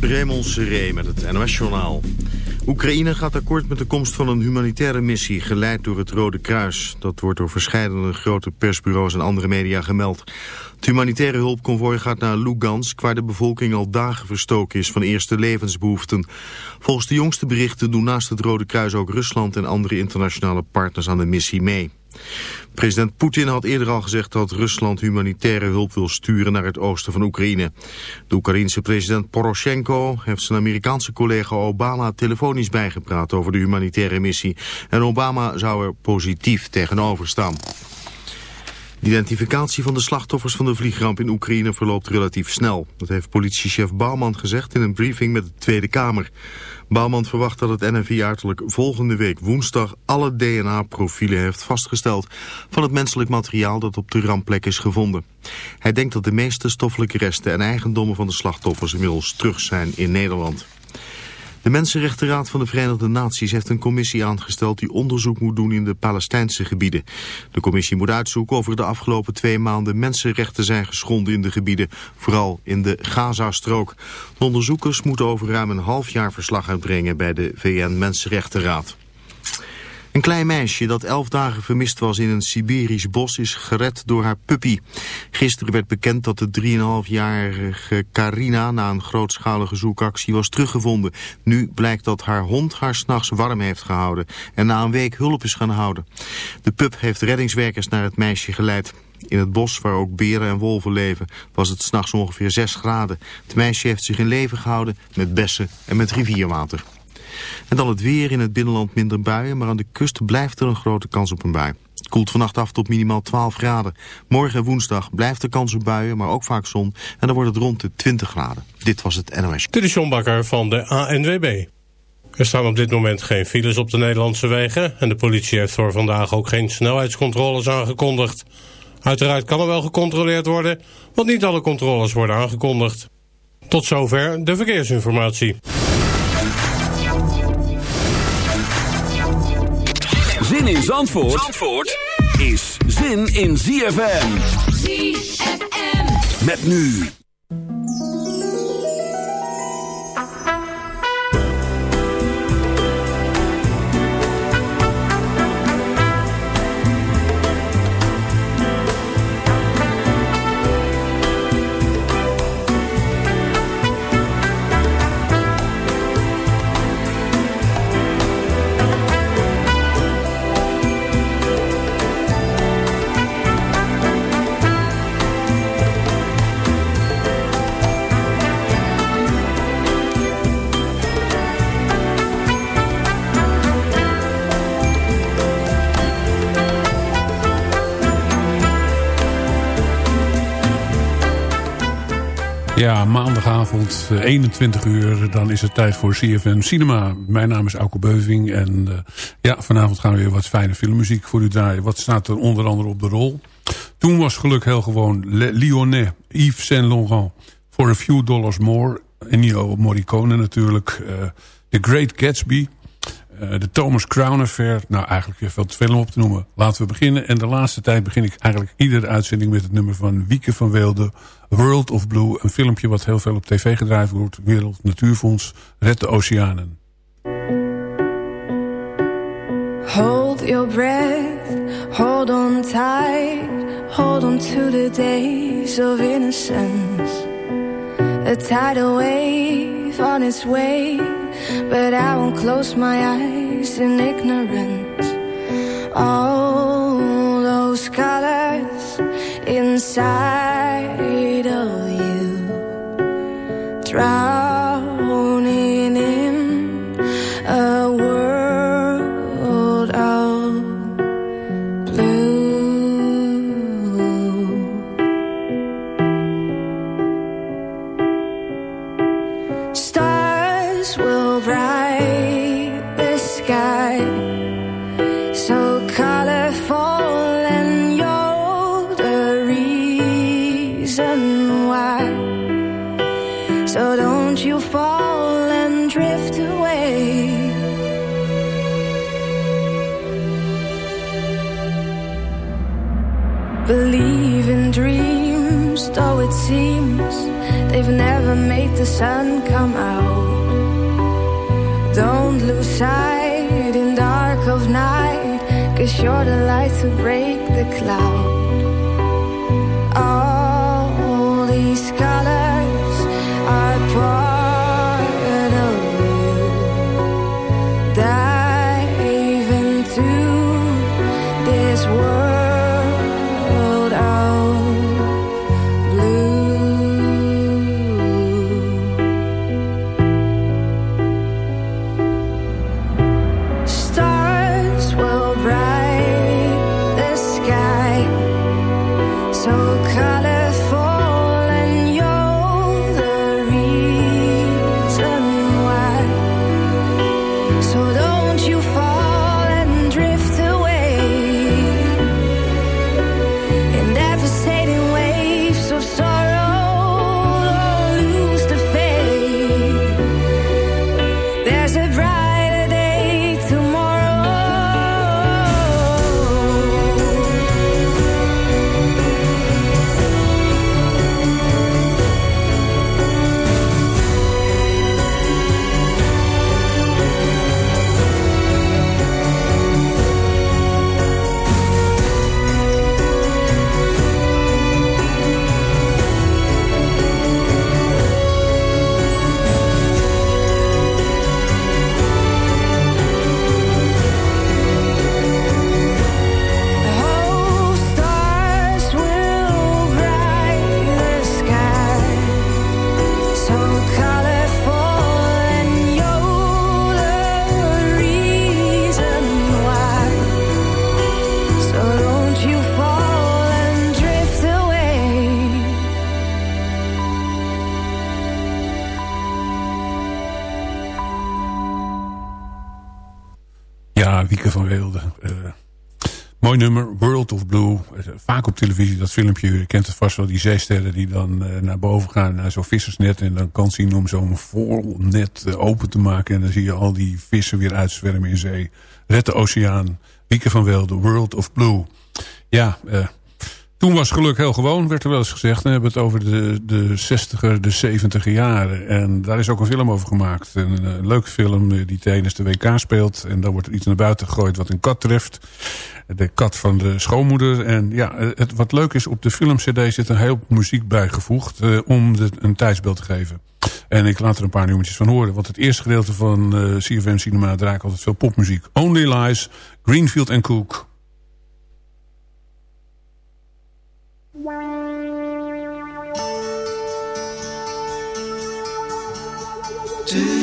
Raymond Seré met het NOS-journaal. Oekraïne gaat akkoord met de komst van een humanitaire missie... geleid door het Rode Kruis. Dat wordt door verschillende grote persbureaus en andere media gemeld. Het humanitaire hulpconvooi gaat naar Lugansk... waar de bevolking al dagen verstoken is van eerste levensbehoeften. Volgens de jongste berichten doen naast het Rode Kruis... ook Rusland en andere internationale partners aan de missie mee. President Poetin had eerder al gezegd dat Rusland humanitaire hulp wil sturen naar het oosten van Oekraïne. De Oekraïense president Poroshenko heeft zijn Amerikaanse collega Obama telefonisch bijgepraat over de humanitaire missie. En Obama zou er positief tegenover staan. De identificatie van de slachtoffers van de vliegramp in Oekraïne verloopt relatief snel. Dat heeft politiechef Bouwman gezegd in een briefing met de Tweede Kamer. Bouwman verwacht dat het NFI uiterlijk volgende week woensdag alle DNA-profielen heeft vastgesteld van het menselijk materiaal dat op de rampplek is gevonden. Hij denkt dat de meeste stoffelijke resten en eigendommen van de slachtoffers inmiddels terug zijn in Nederland. De Mensenrechtenraad van de Verenigde Naties heeft een commissie aangesteld die onderzoek moet doen in de Palestijnse gebieden. De commissie moet uitzoeken of er de afgelopen twee maanden mensenrechten zijn geschonden in de gebieden, vooral in de Gazastrook. De onderzoekers moeten over ruim een half jaar verslag uitbrengen bij de VN Mensenrechtenraad. Een klein meisje dat elf dagen vermist was in een Siberisch bos is gered door haar puppy. Gisteren werd bekend dat de 3,5-jarige Carina na een grootschalige zoekactie was teruggevonden. Nu blijkt dat haar hond haar s'nachts warm heeft gehouden en na een week hulp is gaan houden. De pup heeft reddingswerkers naar het meisje geleid. In het bos, waar ook beren en wolven leven, was het s'nachts ongeveer 6 graden. Het meisje heeft zich in leven gehouden met bessen en met rivierwater. En dan het weer in het binnenland minder buien, maar aan de kust blijft er een grote kans op een bui. Het koelt vannacht af tot minimaal 12 graden. Morgen en woensdag blijft er kans op buien, maar ook vaak zon. En dan wordt het rond de 20 graden. Dit was het NOS. Dit is John Bakker van de ANWB. Er staan op dit moment geen files op de Nederlandse wegen... en de politie heeft voor vandaag ook geen snelheidscontroles aangekondigd. Uiteraard kan er wel gecontroleerd worden, want niet alle controles worden aangekondigd. Tot zover de verkeersinformatie. Zandvoort, Zandvoort is zin in ZFM. ZFM. Met nu. Ja, maandagavond, 21 eh, uur, dan is het tijd voor CFM Cinema. Mijn naam is Auke Beuving en uh, ja, vanavond gaan we weer wat fijne filmmuziek voor u draaien. Wat staat er onder andere op de rol? Toen was geluk heel gewoon Le Lyonnais, Yves Saint Laurent, For a Few Dollars More. Ennio Morricone natuurlijk, uh, The Great Gatsby, de Thomas Crown Affair. Nou, eigenlijk veel te veel om op te noemen. Laten we beginnen. En de laatste tijd begin ik eigenlijk iedere uitzending met het nummer van Wieke van Weelde. World of Blue. Een filmpje wat heel veel op tv gedraaid wordt. Wereld Natuurfonds. Red de Oceanen. Hold your breath. Hold on tight. Hold on to the days of innocence. A tidal wave on its way. But I won't close my eyes in ignorance. All those colors inside of you. Drown mooi nummer, World of Blue. Eh, Vaak op televisie, dat filmpje. Je kent het vast wel, die zeesterren die dan eh, naar boven gaan. Naar zo'n vissersnet. En dan kan zien om zo'n voornet eh, open te maken. En dan zie je al die vissen weer uitzwermen in zee. Red de oceaan. Wieke van Weelde, World of Blue. Ja, toen was geluk heel gewoon, werd er wel eens gezegd. Dan hebben we het over de, de 60er, de 70er jaren. En daar is ook een film over gemaakt. Een eh, leuke film eh, die tijdens de WK speelt. En dan wordt er iets naar buiten gegooid wat een kat treft. De kat van de schoonmoeder. En ja, eh, het, wat leuk is, op de filmcd zit een heel muziek bijgevoegd. om een tijdsbeeld te geven. En ik laat er een paar nummertjes van horen. Want het eerste gedeelte van eh CFM Cinema draait altijd veel popmuziek. Only Lies, Greenfield Cook. Do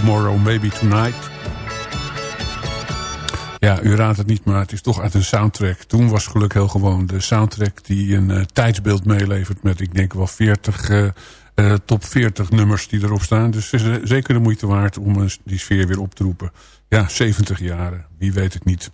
Tomorrow, Maybe Tonight. Ja, u raadt het niet, maar het is toch uit een soundtrack. Toen was geluk heel gewoon de soundtrack die een uh, tijdsbeeld meelevert... met ik denk wel 40, uh, uh, top 40 nummers die erop staan. Dus is zeker de moeite waard om die sfeer weer op te roepen. Ja, 70 jaren, wie weet het niet.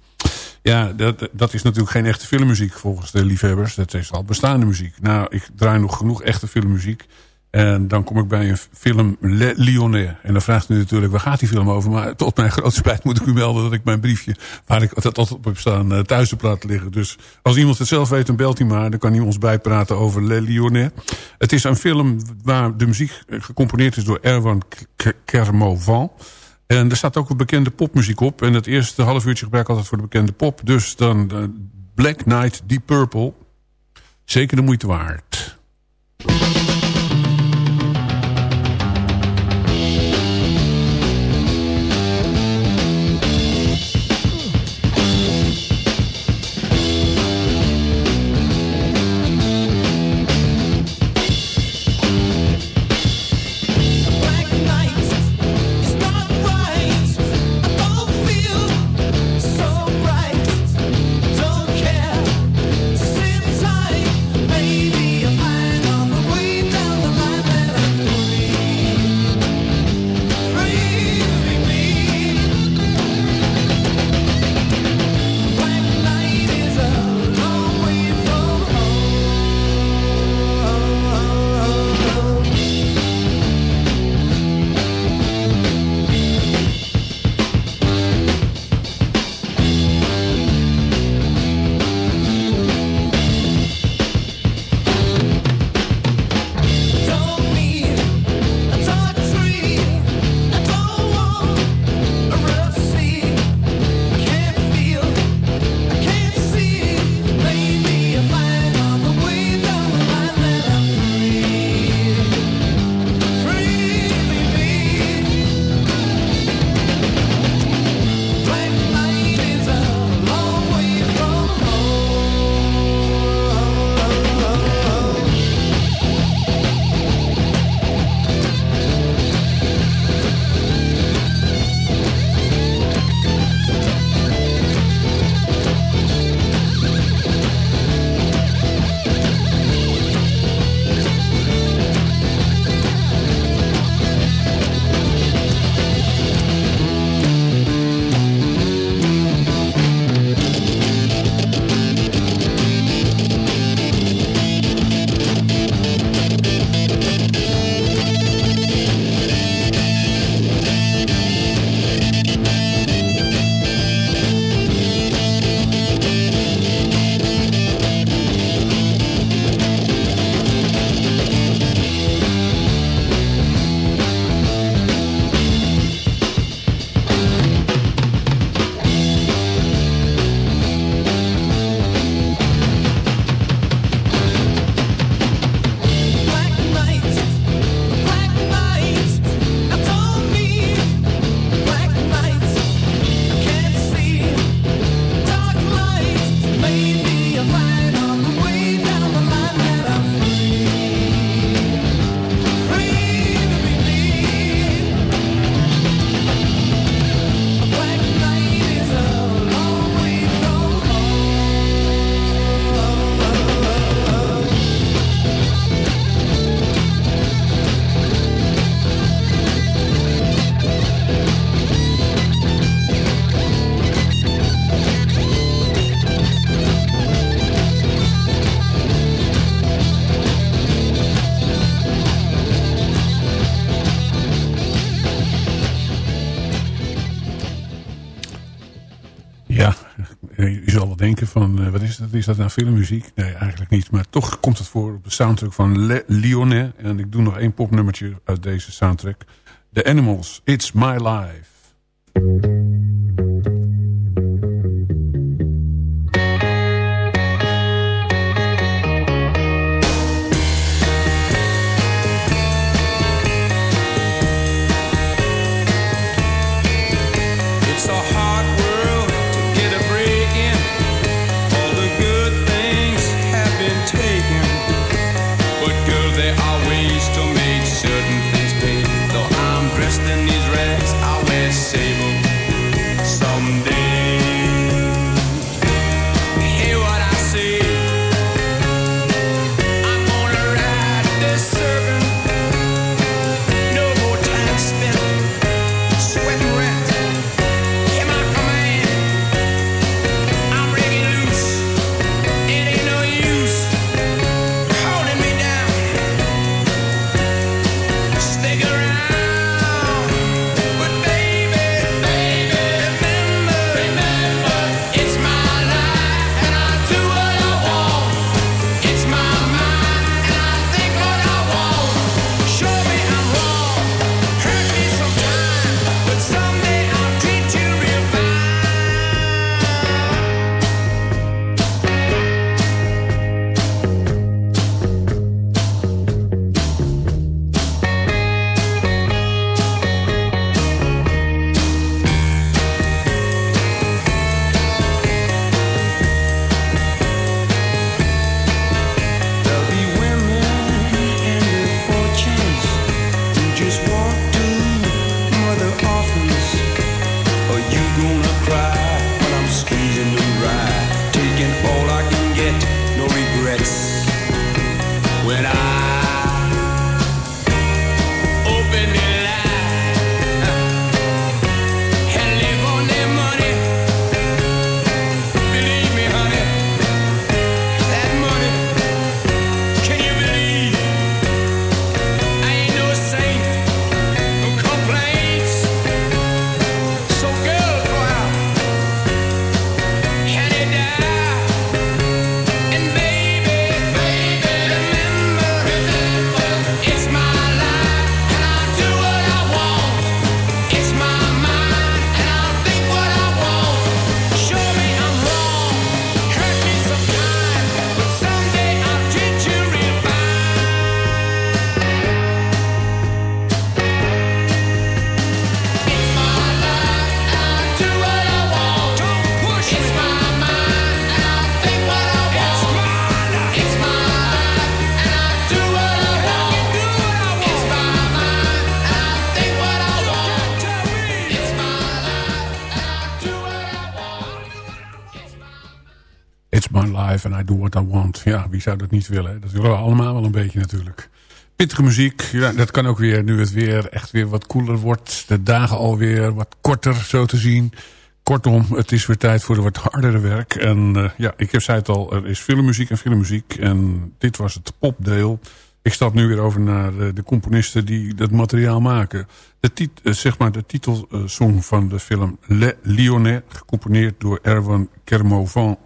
Ja, dat, dat is natuurlijk geen echte filmmuziek volgens de liefhebbers. Dat is al bestaande muziek. Nou, ik draai nog genoeg echte filmmuziek. En dan kom ik bij een film Le Lyonnais. En dan vraagt u natuurlijk, waar gaat die film over? Maar tot mijn grote spijt moet ik u melden dat ik mijn briefje... waar ik dat altijd op heb staan, uh, thuis heb laten liggen. Dus als iemand het zelf weet, dan belt hij maar. Dan kan hij ons bijpraten over Le Lyonnais. Het is een film waar de muziek gecomponeerd is door Erwan Kermovan. En er staat ook een bekende popmuziek op. En het eerste half uurtje gebruik ik altijd voor de bekende pop. Dus dan uh, Black Knight, Deep Purple. Zeker de moeite waard. Is dat? Nou filmmuziek? Nee, eigenlijk niet. Maar toch komt het voor op de soundtrack van Le Lyonnais. En ik doe nog één popnummertje uit deze soundtrack. The Animals, It's My Life. Zou dat niet willen? Dat willen we allemaal wel een beetje natuurlijk. Pittige muziek, ja, dat kan ook weer nu het weer echt weer wat koeler wordt. De dagen alweer wat korter zo te zien. Kortom, het is weer tijd voor de wat hardere werk. En eh, ja, ik heb zei het al, er is filmmuziek en filmmuziek. En dit was het popdeel. Ik stap nu weer over naar eh, de componisten die dat materiaal maken. De, tit eh, zeg maar de titelsong van de film Le Lyonnais, gecomponeerd door Erwan Kermovan.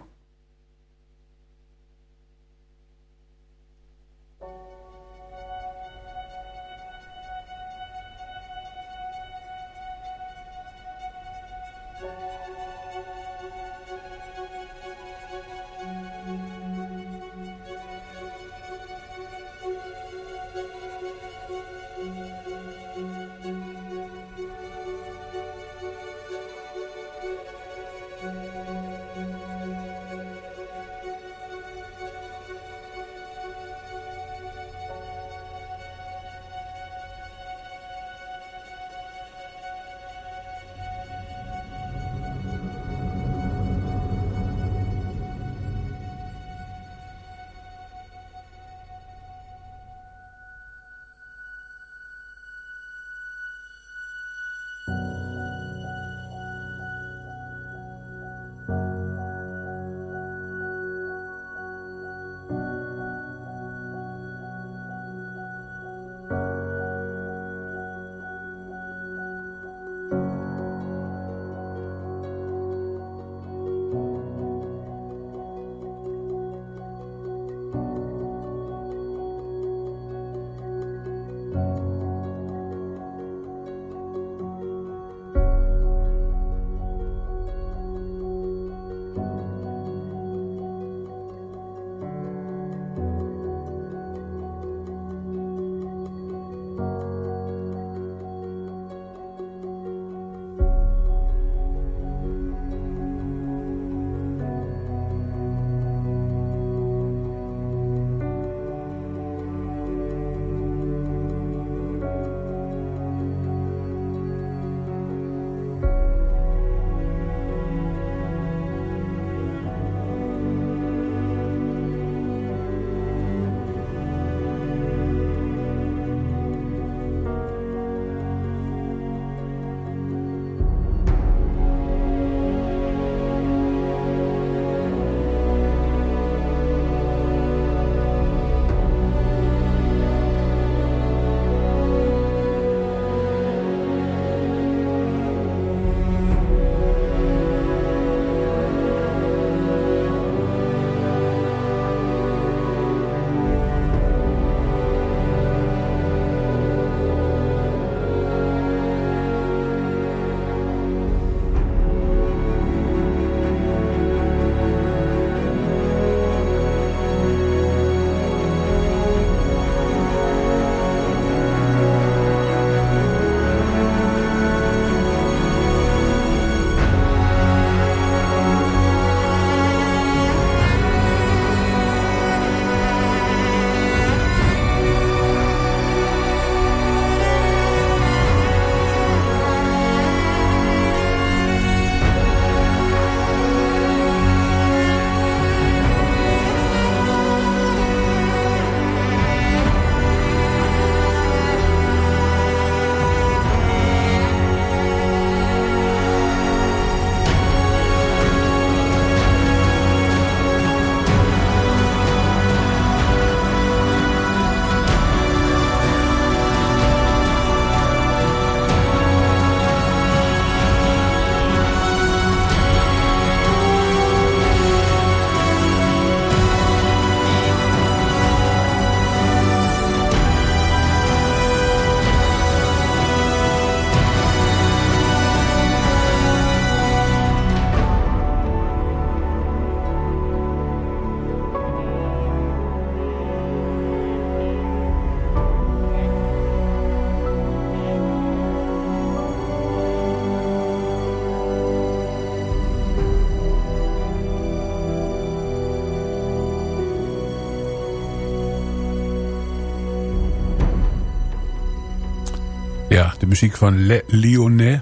Muziek van Le Lyonnais.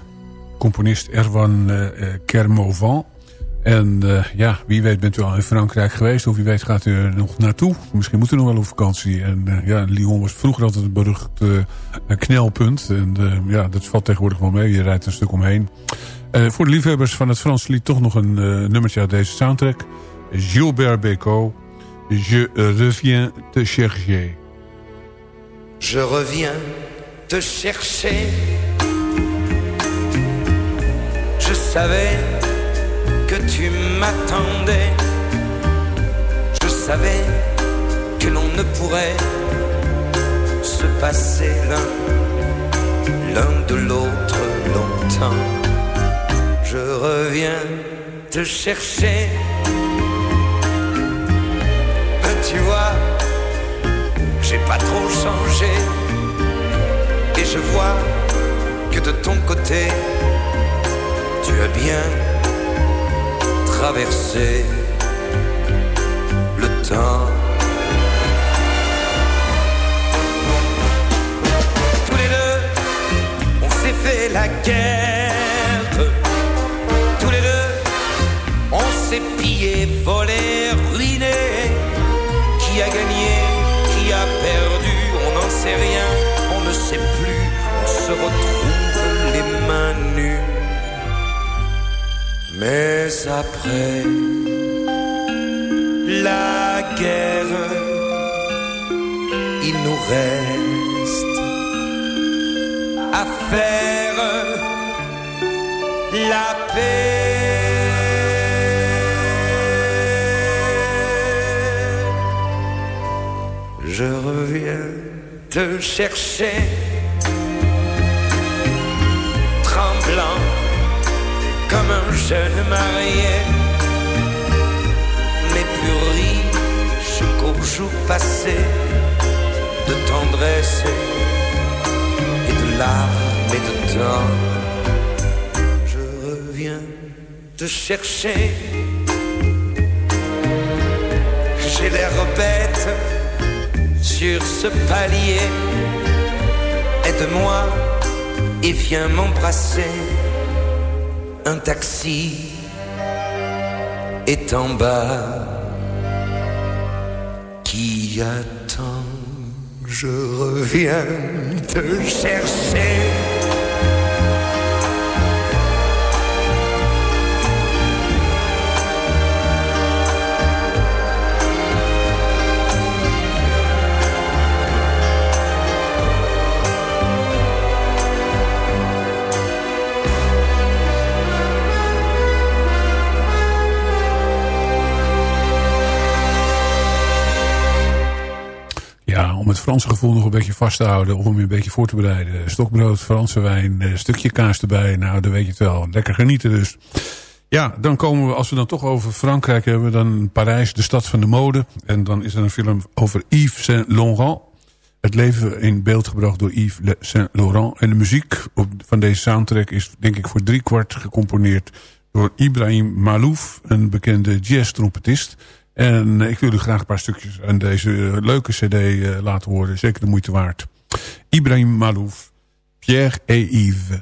Componist Erwan uh, Kermovan. En uh, ja, wie weet bent u al in Frankrijk geweest. Of wie weet gaat u er nog naartoe. Misschien moet u nog wel op vakantie. En ja, Lyon was vroeger altijd een berucht knelpunt. En ja, dat valt tegenwoordig wel mee. Je rijdt een stuk omheen. voor de liefhebbers van het Frans lied toch nog een nummertje uit deze soundtrack. Gilbert Bécaud. Je reviens te chercher. Je reviens te chercher. Je savais que tu m'attendais. Je savais que l'on ne pourrait se passer l'un, l'un de l'autre longtemps. Je reviens te chercher. Tu vois, j'ai pas trop changé. Et je vois que de ton côté, tu as bien traverser le temps. Tous les deux, on s'est fait la guerre. Tous les deux, on s'est pillé, volé, ruiné. Qui a gagné, qui a perdu, on n'en sait rien, se retrouve les mains nues. Mais après la guerre, il nous reste à faire la paix. Je reviens te chercher, jeune marié, mais plus riche qu'au jour passé, de tendresse et de larmes et de temps. Je reviens te chercher. J'ai l'air bête sur ce palier. Aide-moi et viens m'embrasser un taxi est en bas qui attend. Je reviens te chercher. Het Franse gevoel nog een beetje vast te houden. Of om je een beetje voor te bereiden. Stokbrood, Franse wijn, een stukje kaas erbij. Nou, dan weet je het wel. Lekker genieten dus. Ja, dan komen we, als we dan toch over Frankrijk hebben... dan Parijs, de stad van de mode. En dan is er een film over Yves Saint Laurent. Het leven in beeld gebracht door Yves Saint Laurent. En de muziek van deze soundtrack is denk ik voor driekwart gecomponeerd... door Ibrahim Malouf, een bekende jazz-trompetist... En ik wil u graag een paar stukjes aan deze leuke cd uh, laten horen. Zeker de moeite waard. Ibrahim Malouf, Pierre et Yves.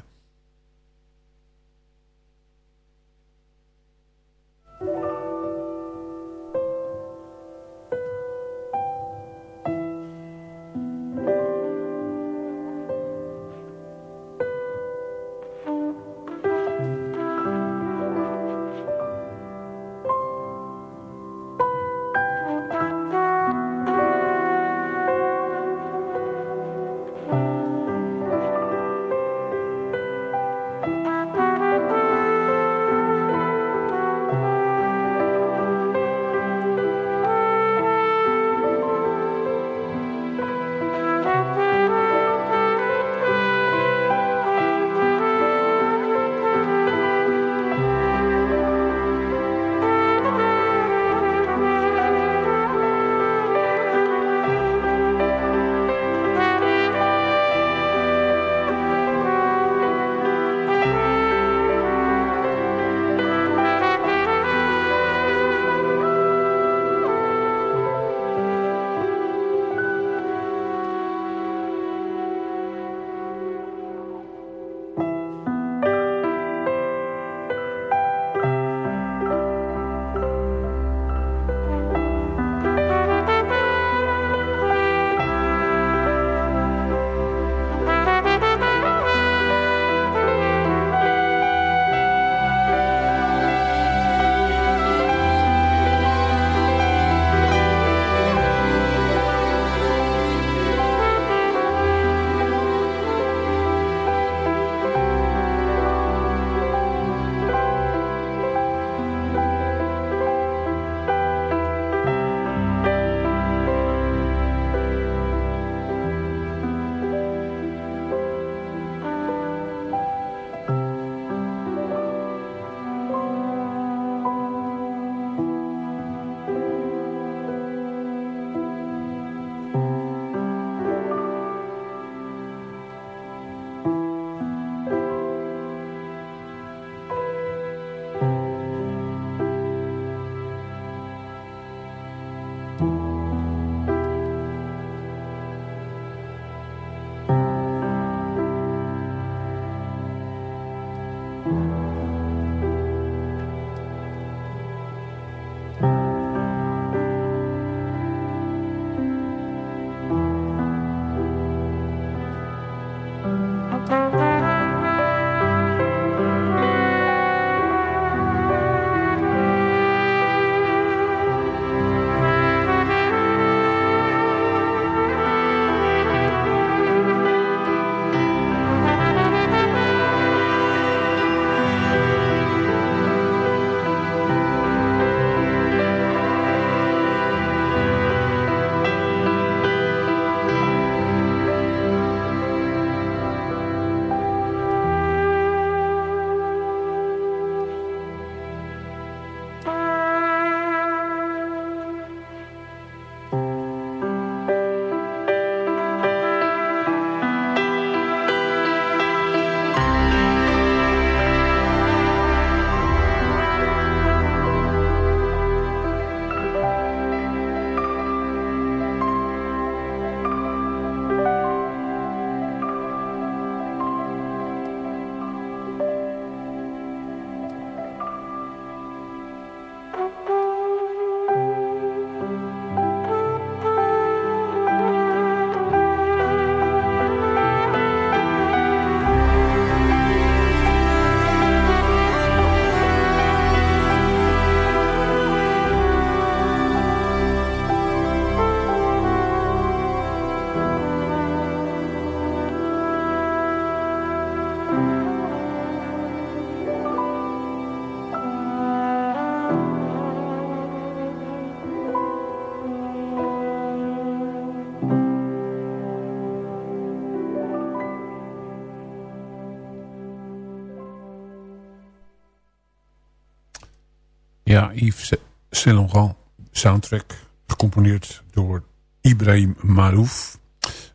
Yves Saint soundtrack. Gecomponeerd door Ibrahim Malouf.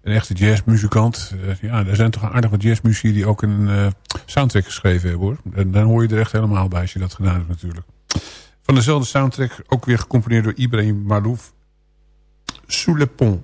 Een echte jazzmuzikant. Eh, ja, er zijn toch aardig wat jazzmuzici die ook een eh, soundtrack geschreven hebben hoor. En dan hoor je er echt helemaal bij als je dat gedaan hebt natuurlijk. Van dezelfde soundtrack ook weer gecomponeerd door Ibrahim Malouf. Sous le pont.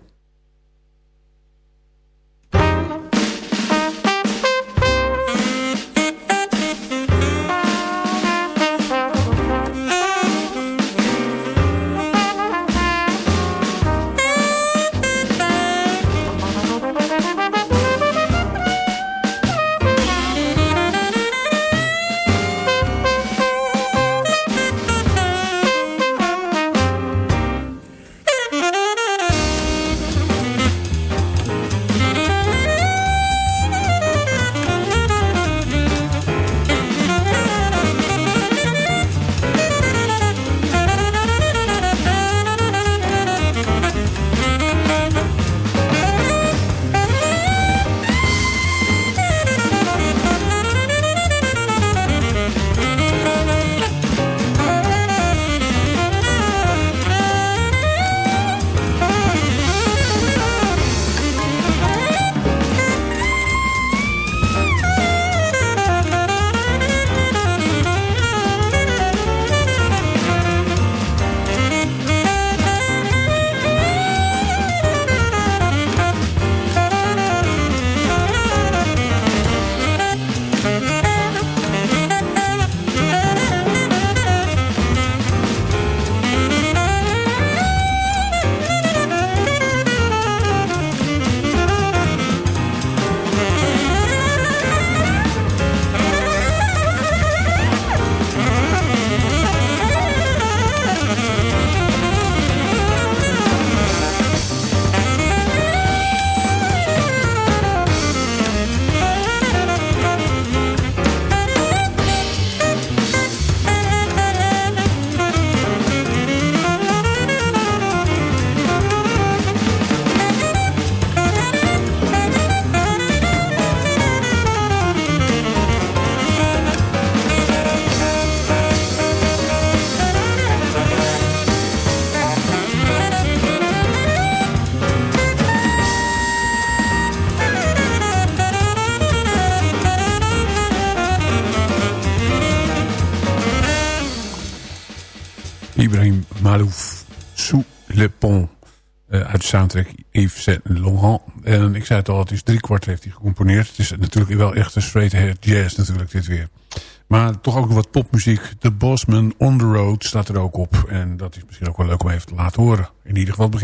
Ibrahim Malouf, Sous le pont. eh, uit de soundtrack Yves Saint Laurent. En ik zei het al, het is drie kwart heeft hij gecomponeerd. Het is natuurlijk wel echt een straight ahead jazz natuurlijk dit weer. Maar toch ook wat popmuziek. The Bosman On The Road staat er ook op. En dat is misschien ook wel leuk om even te laten horen. In ieder geval het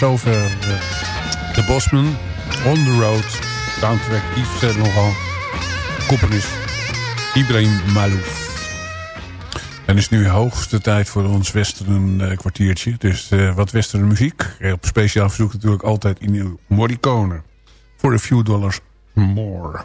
zover eh, de Bosman. On the Road. Soundtrack Yves Saint Laurent. Componist Ibrahim Malouf. Het is nu hoogste tijd voor ons western eh, kwartiertje. Dus eh, wat western muziek. Op speciaal verzoek natuurlijk altijd in Morricone. For a few dollars more.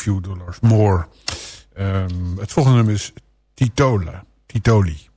Few Dollars More. Ehm, het volgende nummer is Titola, Titoli.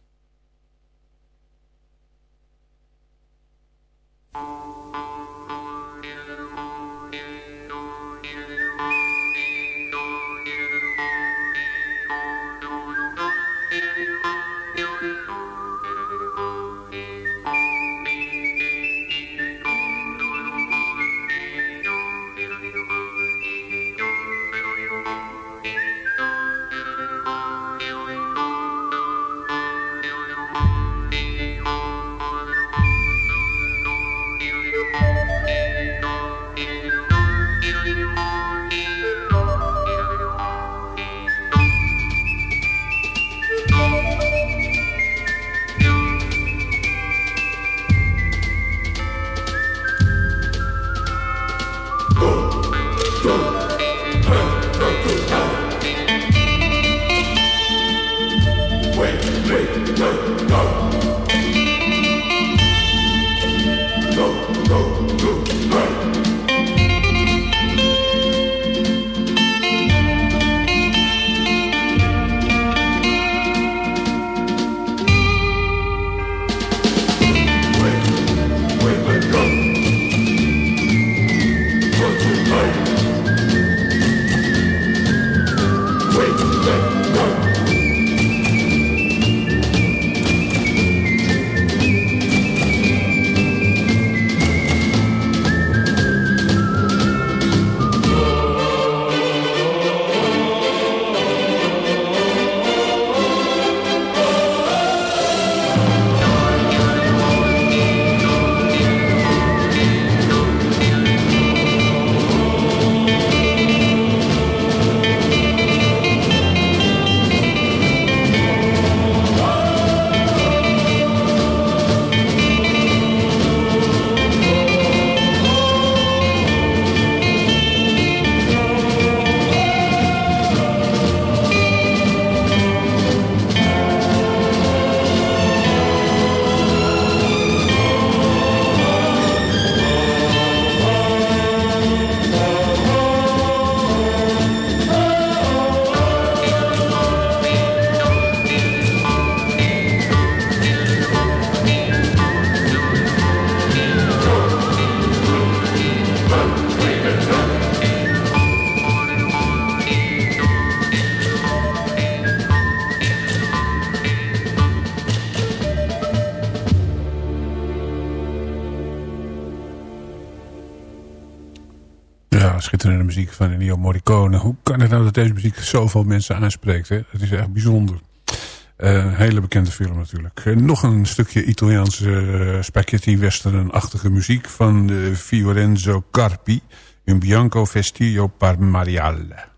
Muziek zoveel mensen aanspreekt? Hè? Het is echt bijzonder. Eh, Een hele bekende film natuurlijk. Eh, nog een stukje Italiaanse eh, spaghetti western-achtige muziek van eh, Fiorenzo Carpi. Un bianco vestio par Mariale.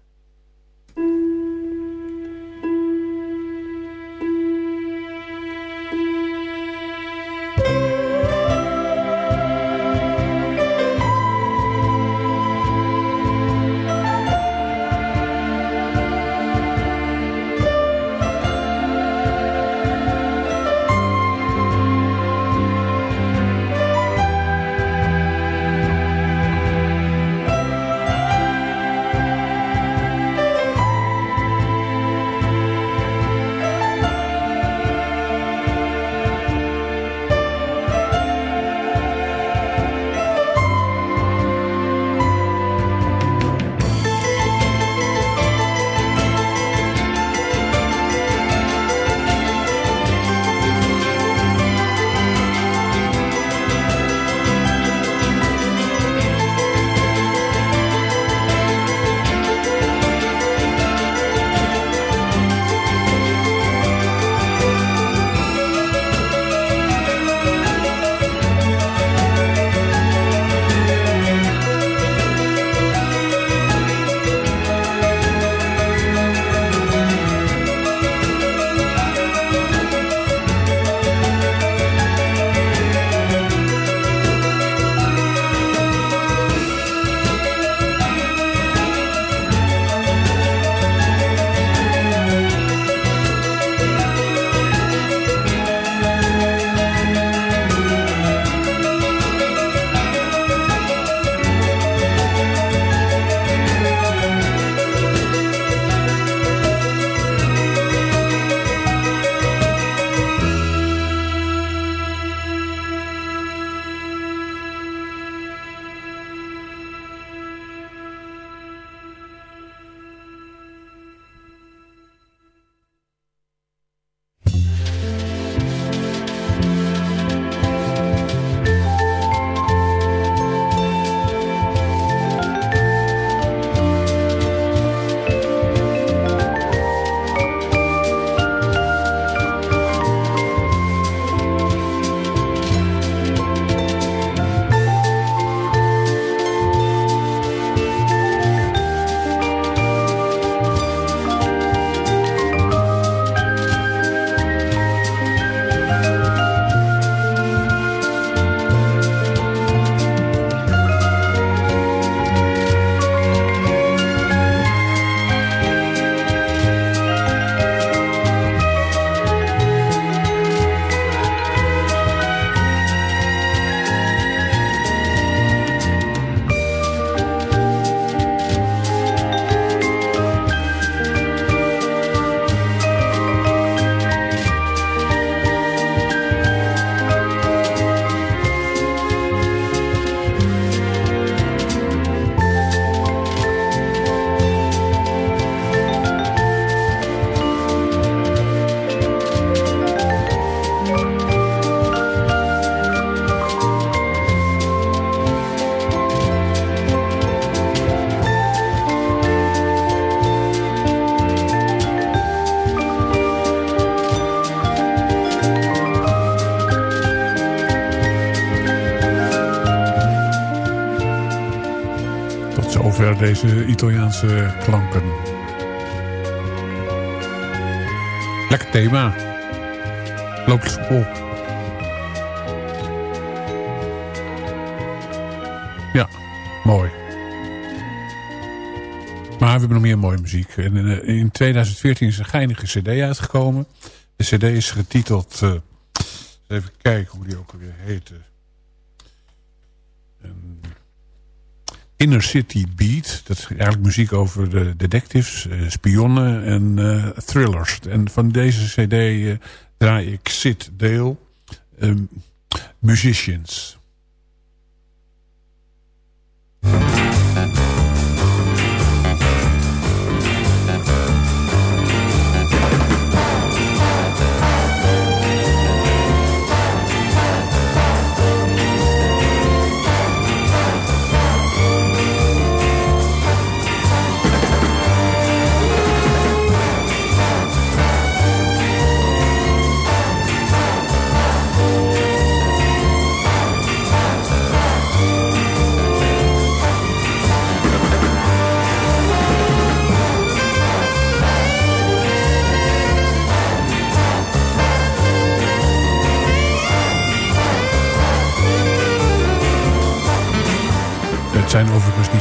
Deze Italiaanse klanken. Lekker thema. Loopt soepel. Ja, mooi. Maar we hebben nog meer mooie muziek. In, in 2014 is een geinige cd uitgekomen. De cd is getiteld... eh, even kijken hoe die ook alweer heette. Inner City Beat. Dat is eigenlijk muziek over de detectives, eh, spionnen en eh, thrillers. En van deze cd eh, draai ik Sid Dale, ehm, Musicians.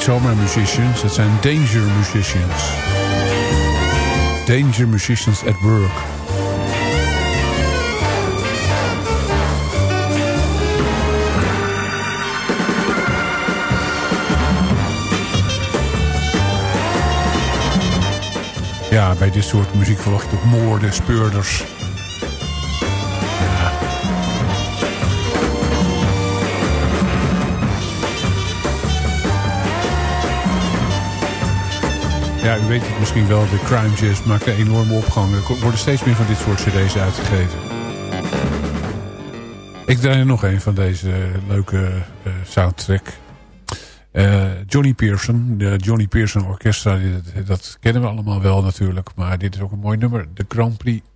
Zomaar musicians, het zijn danger musicians. Danger musicians at work. Ja, bij dit soort muziek verwacht je toch moorden, speurders. Ja, u weet het misschien wel, de crime jazz maakt een enorme opgang. Er worden steeds meer van dit soort cd's uitgegeven. Ik draai er nog een van deze leuke eh, soundtrack. Eh, Johnny Pearson, de Johnny Pearson Orchestra, dat, dat kennen we allemaal wel natuurlijk. Maar dit is ook een mooi nummer, de Grand Prix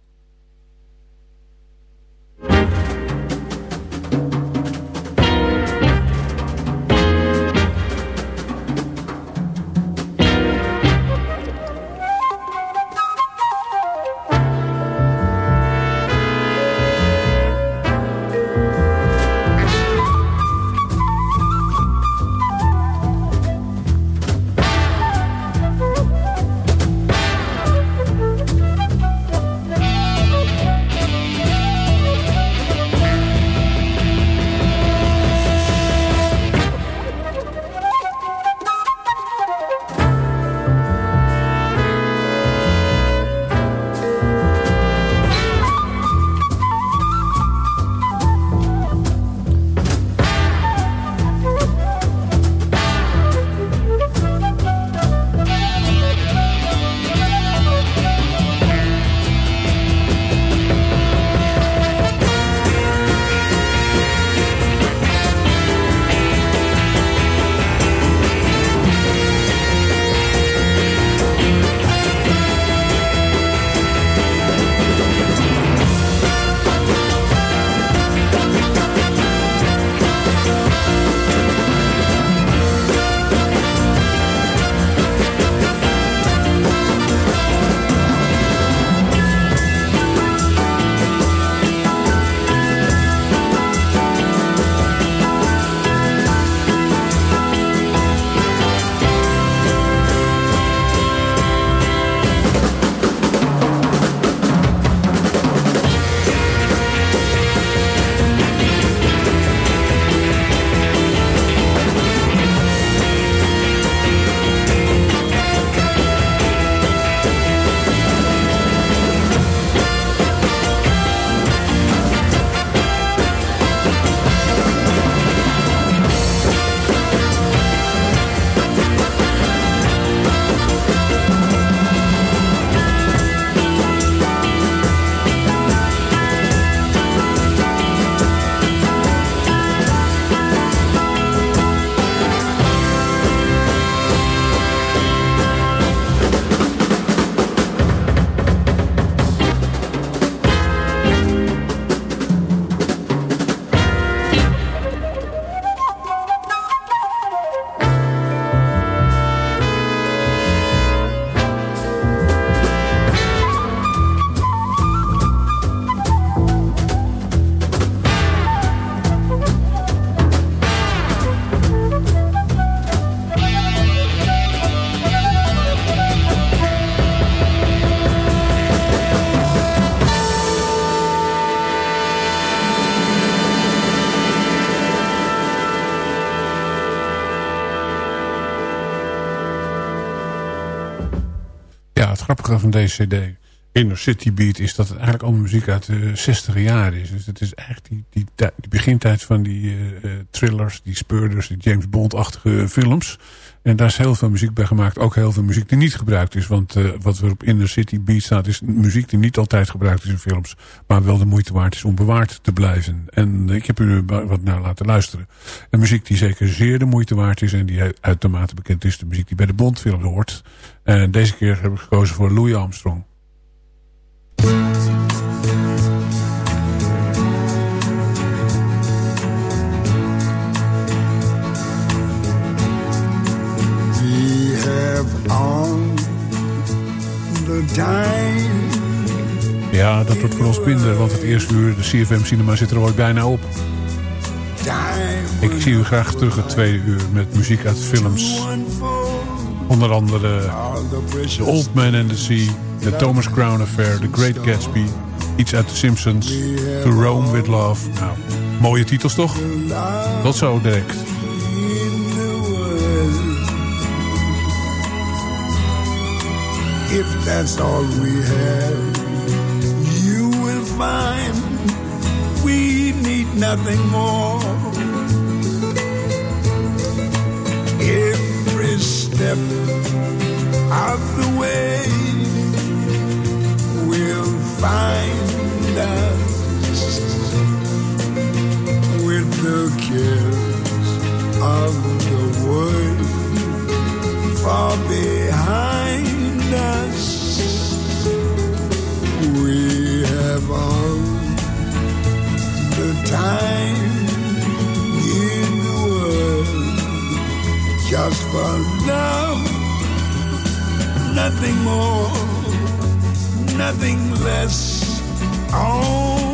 Van deze cd, Inner City Beat, is dat het eigenlijk allemaal muziek uit de 60 jaar is. Dus het is eigenlijk die, die, die begintijd van die eh, thrillers, die speurders, die James Bond-achtige films. En daar is heel veel muziek bij gemaakt. Ook heel veel muziek die niet gebruikt is. Want eh, wat er op Inner City Beat staat is muziek die niet altijd gebruikt is in films. Maar wel de moeite waard is om bewaard te blijven. En ik heb u wat naar laten luisteren. Een muziek die zeker zeer de moeite waard is. En die uitermate bekend is. De muziek die bij de Bondfilms hoort. En deze keer heb ik gekozen voor Louis Armstrong. Ja, dat wordt voor ons minder. Want het eerste uur, de CFM Cinema, zit er ooit bijna op. Ik zie u graag terug het tweede uur met muziek uit films. Onder andere The Old Man and the Sea, The Thomas Crown Affair, The Great Gatsby, iets uit The Simpsons, To Rome with Love. Nou, mooie titels toch? Tot zo direct. If that's all we have, you we need nothing more. Every step of the way will find us with the cares of the world far behind us. Time in the world just for love, nothing more, nothing less. Only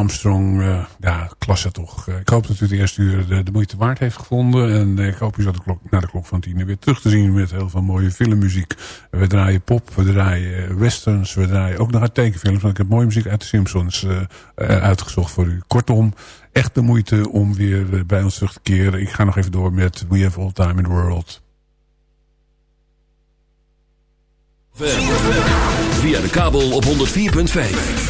Armstrong. eh, ja, klasse toch. Eh, ik hoop dat u het eerste uur de, moeite waard heeft gevonden. En eh, ik hoop u zo de klok, na de klok van tien weer terug te zien met heel veel mooie filmmuziek. We draaien pop, we draaien westerns, we draaien ook nog uit tekenfilms. Want ik heb mooie muziek uit de Simpsons uitgezocht voor u. Kortom, echt de moeite om weer bij ons terug te keren. Ik ga nog even door met We Have All Time in the World. Via de kabel op 104.5.